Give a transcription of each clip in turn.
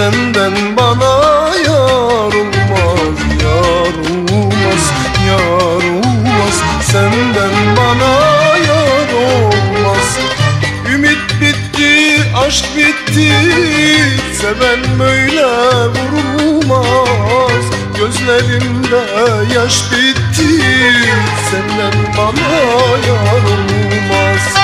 Senden bana yar olmaz Yar olmaz Yar olmaz. Senden bana yar olmaz. Ümit bitti Aşk bitti. Seven böyle vurulmaz. Gözlerimde yaş bitti. Senden bana yar olmaz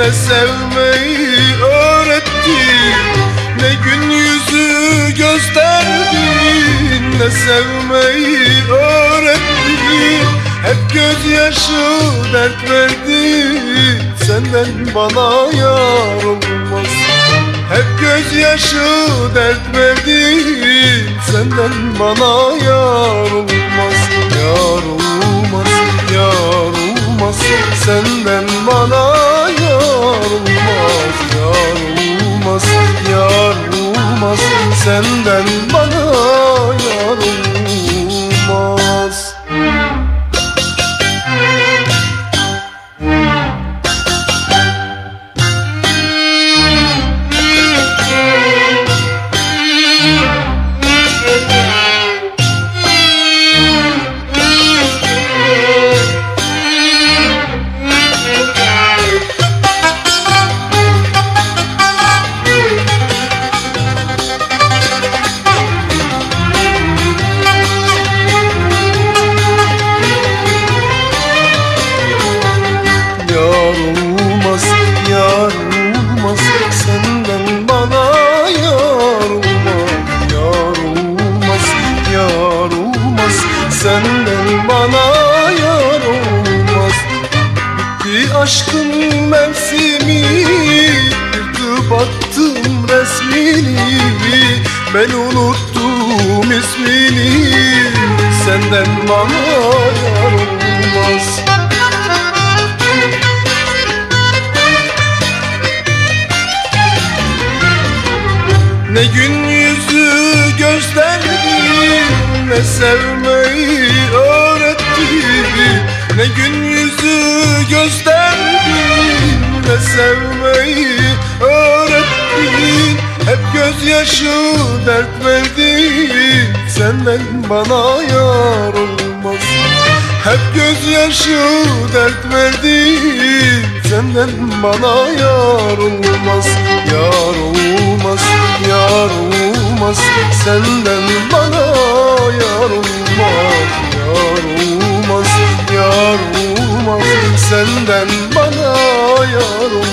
Ne sevmeyi öğrettin Ne gün yüzü gösterdin Ne sevmeyi öğrettin Hep gözyaşı dert verdi Senden bana yar olmaz. Hep gözyaşı dert verdi Senden bana yar olmaz. Yar Senden aşkın mevsimi Yırtıp attım resmini Ben unuttum ismini. Senden bana yar olmaz. Ne gün yüzü gösterdi Ne sevmeyi öğretti gözyaşı dert verdi. Senden bana yar olmaz. Hep gözyaşı dert verdi. Senden bana yar olmaz. Yar olmaz, yar olmaz. Senden bana yar olmaz. Yar olmaz, yar olmaz. Senden bana yar olmaz